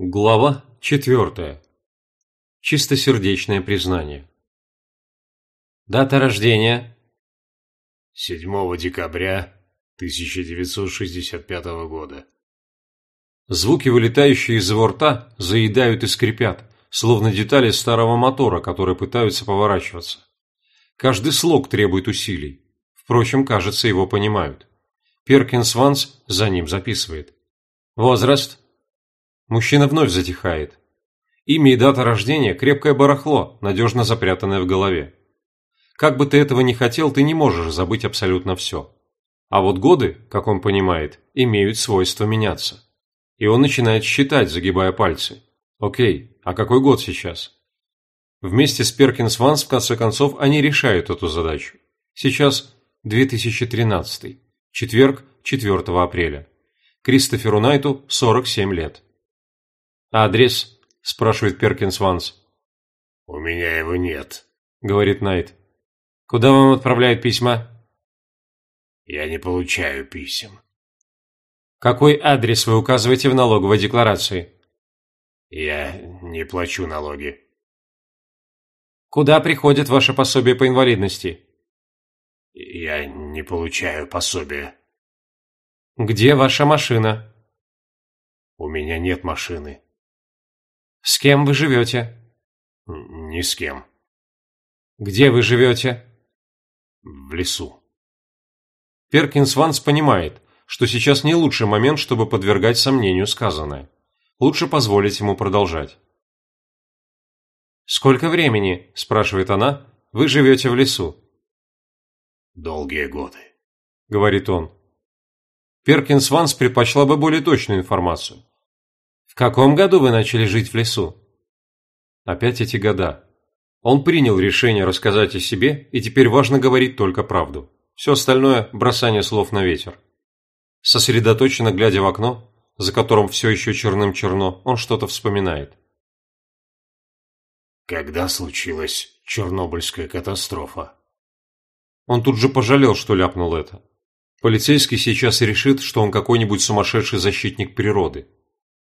Глава четвертая. Чистосердечное признание. Дата рождения. 7 декабря 1965 года. Звуки, вылетающие из его рта, заедают и скрипят, словно детали старого мотора, которые пытаются поворачиваться. Каждый слог требует усилий. Впрочем, кажется, его понимают. Перкинс Ванс за ним записывает. Возраст Мужчина вновь затихает. Имя и дата рождения – крепкое барахло, надежно запрятанное в голове. Как бы ты этого ни хотел, ты не можешь забыть абсолютно все. А вот годы, как он понимает, имеют свойство меняться. И он начинает считать, загибая пальцы. Окей, а какой год сейчас? Вместе с Перкинс Ванс, в конце концов, они решают эту задачу. Сейчас 2013. Четверг, 4 апреля. Кристоферу Найту 47 лет. «Адрес?» – спрашивает Перкинс Ванс. «У меня его нет», – говорит Найт. «Куда вам отправляют письма?» «Я не получаю писем». «Какой адрес вы указываете в налоговой декларации?» «Я не плачу налоги». «Куда приходит ваше пособие по инвалидности?» «Я не получаю пособия». «Где ваша машина?» «У меня нет машины». С кем вы живете? Ни с кем. Где вы живете? В лесу. Перкинс Ванс понимает, что сейчас не лучший момент, чтобы подвергать сомнению сказанное. Лучше позволить ему продолжать. «Сколько времени?» – спрашивает она. «Вы живете в лесу?» «Долгие годы», – говорит он. Перкинс Ванс предпочла бы более точную информацию каком году вы начали жить в лесу?» Опять эти года. Он принял решение рассказать о себе, и теперь важно говорить только правду. Все остальное – бросание слов на ветер. Сосредоточенно глядя в окно, за которым все еще черным-черно, он что-то вспоминает. Когда случилась Чернобыльская катастрофа? Он тут же пожалел, что ляпнул это. Полицейский сейчас решит, что он какой-нибудь сумасшедший защитник природы.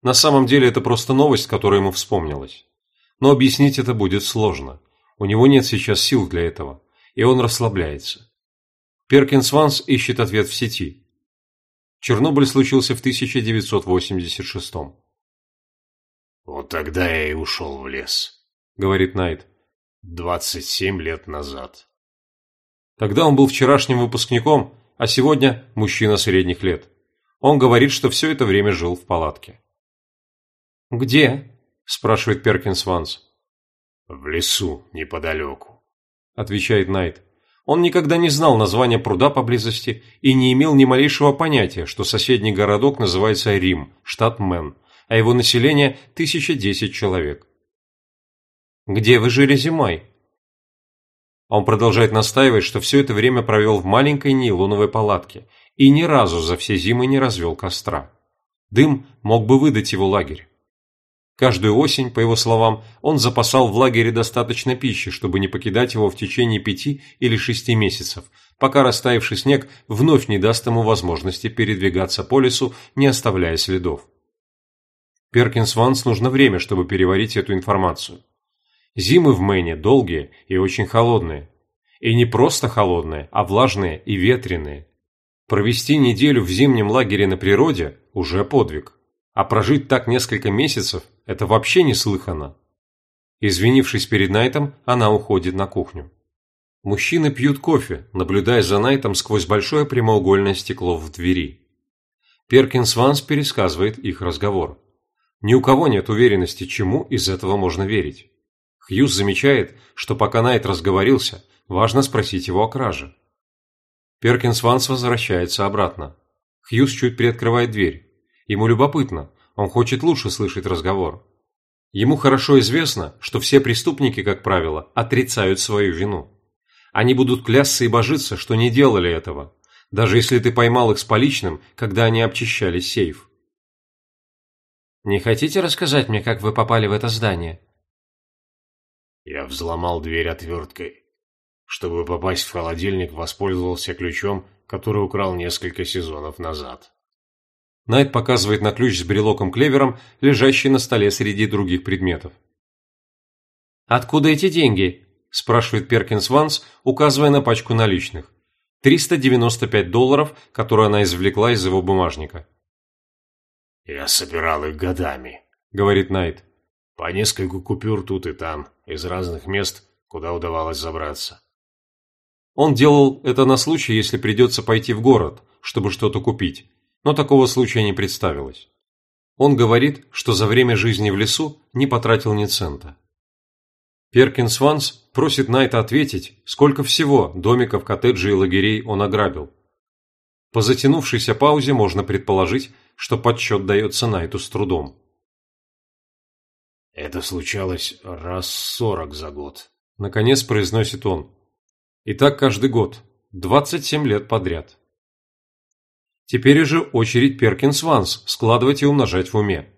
На самом деле это просто новость, которая ему вспомнилась. Но объяснить это будет сложно. У него нет сейчас сил для этого, и он расслабляется. Перкинс Ванс ищет ответ в сети. Чернобыль случился в 1986 -м. «Вот тогда я и ушел в лес», — говорит Найт. «Двадцать семь лет назад». Тогда он был вчерашним выпускником, а сегодня мужчина средних лет. Он говорит, что все это время жил в палатке. «Где?» – спрашивает Перкинс Ванс. «В лесу, неподалеку», – отвечает Найт. Он никогда не знал названия пруда поблизости и не имел ни малейшего понятия, что соседний городок называется Рим, штат Мэн, а его население – 1010 человек. «Где вы жили зимой?» Он продолжает настаивать, что все это время провел в маленькой нейлоновой палатке и ни разу за все зимы не развел костра. Дым мог бы выдать его лагерь. Каждую осень, по его словам, он запасал в лагере достаточно пищи, чтобы не покидать его в течение пяти или шести месяцев, пока растаявший снег вновь не даст ему возможности передвигаться по лесу, не оставляя следов. Перкинс Ванс нужно время, чтобы переварить эту информацию. Зимы в Мэне долгие и очень холодные. И не просто холодные, а влажные и ветреные. Провести неделю в зимнем лагере на природе – уже подвиг. А прожить так несколько месяцев – это вообще неслыханно. Извинившись перед Найтом, она уходит на кухню. Мужчины пьют кофе, наблюдая за Найтом сквозь большое прямоугольное стекло в двери. Перкинс Ванс пересказывает их разговор. Ни у кого нет уверенности, чему из этого можно верить. Хьюз замечает, что пока Найт разговорился, важно спросить его о краже. Перкинс Ванс возвращается обратно. Хьюз чуть приоткрывает дверь. Ему любопытно, он хочет лучше слышать разговор. Ему хорошо известно, что все преступники, как правило, отрицают свою вину. Они будут клясться и божиться, что не делали этого, даже если ты поймал их с поличным, когда они обчищали сейф. «Не хотите рассказать мне, как вы попали в это здание?» Я взломал дверь отверткой. Чтобы попасть в холодильник, воспользовался ключом, который украл несколько сезонов назад. Найт показывает на ключ с брелоком-клевером, лежащий на столе среди других предметов. «Откуда эти деньги?» – спрашивает Перкинс Ванс, указывая на пачку наличных. 395 долларов, которые она извлекла из его бумажника. «Я собирал их годами», – говорит Найт. «По несколько купюр тут и там, из разных мест, куда удавалось забраться». Он делал это на случай, если придется пойти в город, чтобы что-то купить, но такого случая не представилось. Он говорит, что за время жизни в лесу не потратил ни цента. Перкинс Ванс просит Найта ответить, сколько всего домиков, коттеджей и лагерей он ограбил. По затянувшейся паузе можно предположить, что подсчет дается Найту с трудом. «Это случалось раз сорок за год», – наконец произносит он. И так каждый год, 27 лет подряд. Теперь уже очередь Перкинс Ванс складывать и умножать в уме.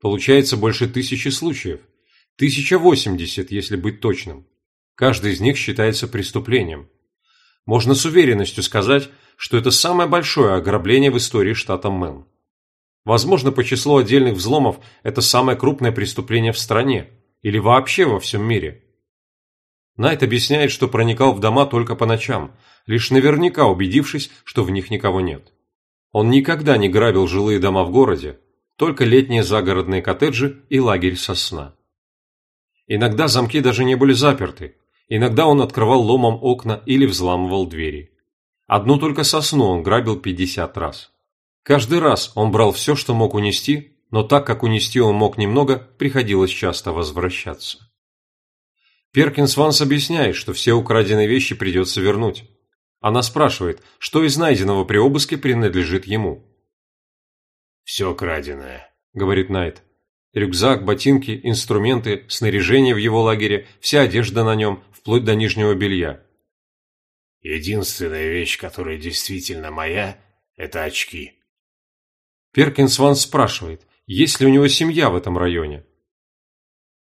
Получается больше тысячи случаев – 1080, если быть точным. Каждый из них считается преступлением. Можно с уверенностью сказать, что это самое большое ограбление в истории штата Мэн. Возможно, по числу отдельных взломов это самое крупное преступление в стране или вообще во всем мире. Найт объясняет, что проникал в дома только по ночам, лишь наверняка убедившись, что в них никого нет. Он никогда не грабил жилые дома в городе, только летние загородные коттеджи и лагерь сосна. Иногда замки даже не были заперты. Иногда он открывал ломом окна или взламывал двери. Одну только сосну он грабил 50 раз. Каждый раз он брал все, что мог унести, но так как унести он мог немного, приходилось часто возвращаться. Перкинс Ванс объясняет, что все украденные вещи придется вернуть. Она спрашивает, что из найденного при обыске принадлежит ему. «Все краденое», — говорит Найт. Рюкзак, ботинки, инструменты, снаряжение в его лагере, вся одежда на нем, вплоть до нижнего белья. Единственная вещь, которая действительно моя, это очки. Перкинс Ван спрашивает, есть ли у него семья в этом районе.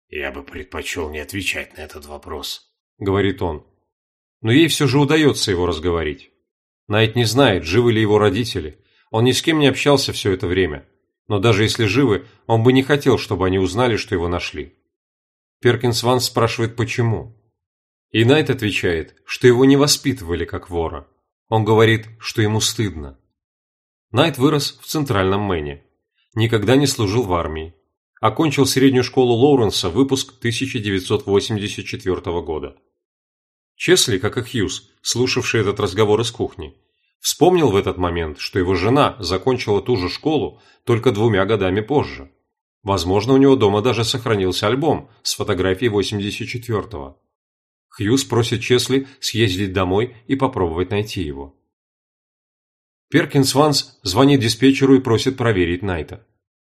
«Я бы предпочел не отвечать на этот вопрос», — говорит он. Но ей все же удается его разговорить. Найт не знает, живы ли его родители. Он ни с кем не общался все это время но даже если живы, он бы не хотел, чтобы они узнали, что его нашли. Перкинс Ванс спрашивает, почему. И Найт отвечает, что его не воспитывали как вора. Он говорит, что ему стыдно. Найт вырос в центральном Мэне. Никогда не служил в армии. Окончил среднюю школу Лоуренса, выпуск 1984 года. Чесли, как и Хьюз, слушавший этот разговор из кухни, Вспомнил в этот момент, что его жена закончила ту же школу только двумя годами позже. Возможно, у него дома даже сохранился альбом с фотографией 84-го. Хьюз просит Чесли съездить домой и попробовать найти его. Перкинс Ванс звонит диспетчеру и просит проверить Найта.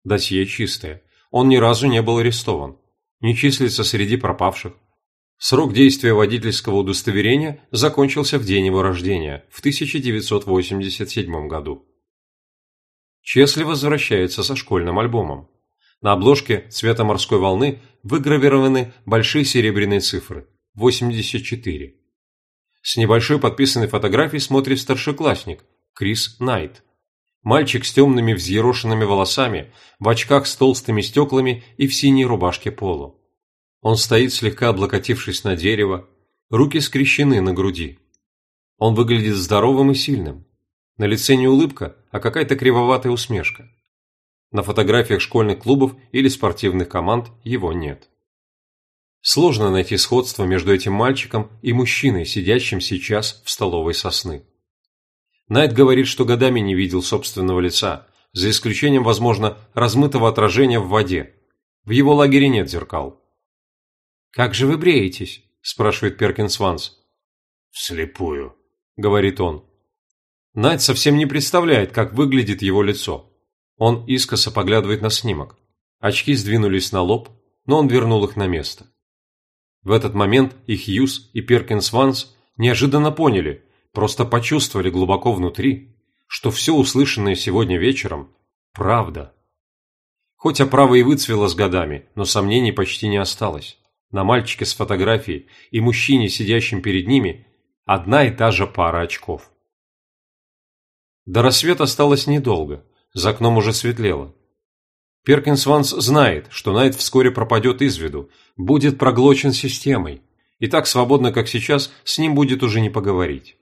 Досье чистое. Он ни разу не был арестован. Не числится среди пропавших. Срок действия водительского удостоверения закончился в день его рождения, в 1987 году. Чесли возвращается со школьным альбомом. На обложке цвета морской волны выгравированы большие серебряные цифры – 84. С небольшой подписанной фотографией смотрит старшеклассник Крис Найт. Мальчик с темными взъерошенными волосами, в очках с толстыми стеклами и в синей рубашке полу. Он стоит, слегка облокотившись на дерево, руки скрещены на груди. Он выглядит здоровым и сильным. На лице не улыбка, а какая-то кривоватая усмешка. На фотографиях школьных клубов или спортивных команд его нет. Сложно найти сходство между этим мальчиком и мужчиной, сидящим сейчас в столовой сосны. Найт говорит, что годами не видел собственного лица, за исключением, возможно, размытого отражения в воде. В его лагере нет зеркал. «Как же вы бреетесь?» – спрашивает Перкинс Ванс. «Вслепую», – говорит он. Найт совсем не представляет, как выглядит его лицо. Он искоса поглядывает на снимок. Очки сдвинулись на лоб, но он вернул их на место. В этот момент и Хьюз, и Перкинс Ванс неожиданно поняли, просто почувствовали глубоко внутри, что все услышанное сегодня вечером – правда. Хоть оправа и выцвела с годами, но сомнений почти не осталось на мальчике с фотографией и мужчине, сидящем перед ними, одна и та же пара очков. До рассвета осталось недолго, За окном уже светлело. Перкинс Ванс знает, что Найт вскоре пропадет из виду, будет проглочен системой, и так свободно, как сейчас, с ним будет уже не поговорить.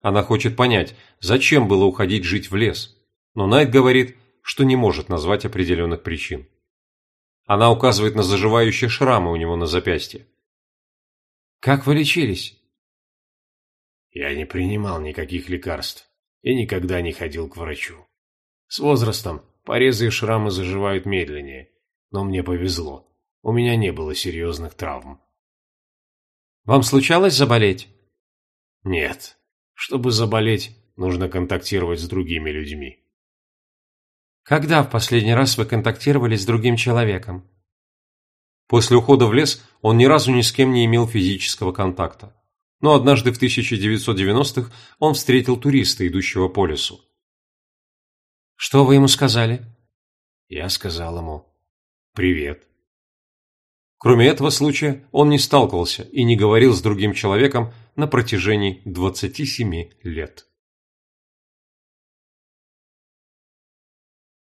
Она хочет понять, зачем было уходить жить в лес, но Найт говорит, что не может назвать определенных причин. Она указывает на заживающие шрамы у него на запястье. «Как вы лечились?» «Я не принимал никаких лекарств и никогда не ходил к врачу. С возрастом порезы и шрамы заживают медленнее, но мне повезло. У меня не было серьезных травм. Вам случалось заболеть? Нет. Чтобы заболеть, нужно контактировать с другими людьми. Когда в последний раз вы контактировали с другим человеком? После ухода в лес он ни разу ни с кем не имел физического контакта. Но однажды в 1990-х он встретил туриста, идущего по лесу. Что вы ему сказали? Я сказал ему «Привет». Кроме этого случая, он не сталкивался и не говорил с другим человеком на протяжении 27 лет.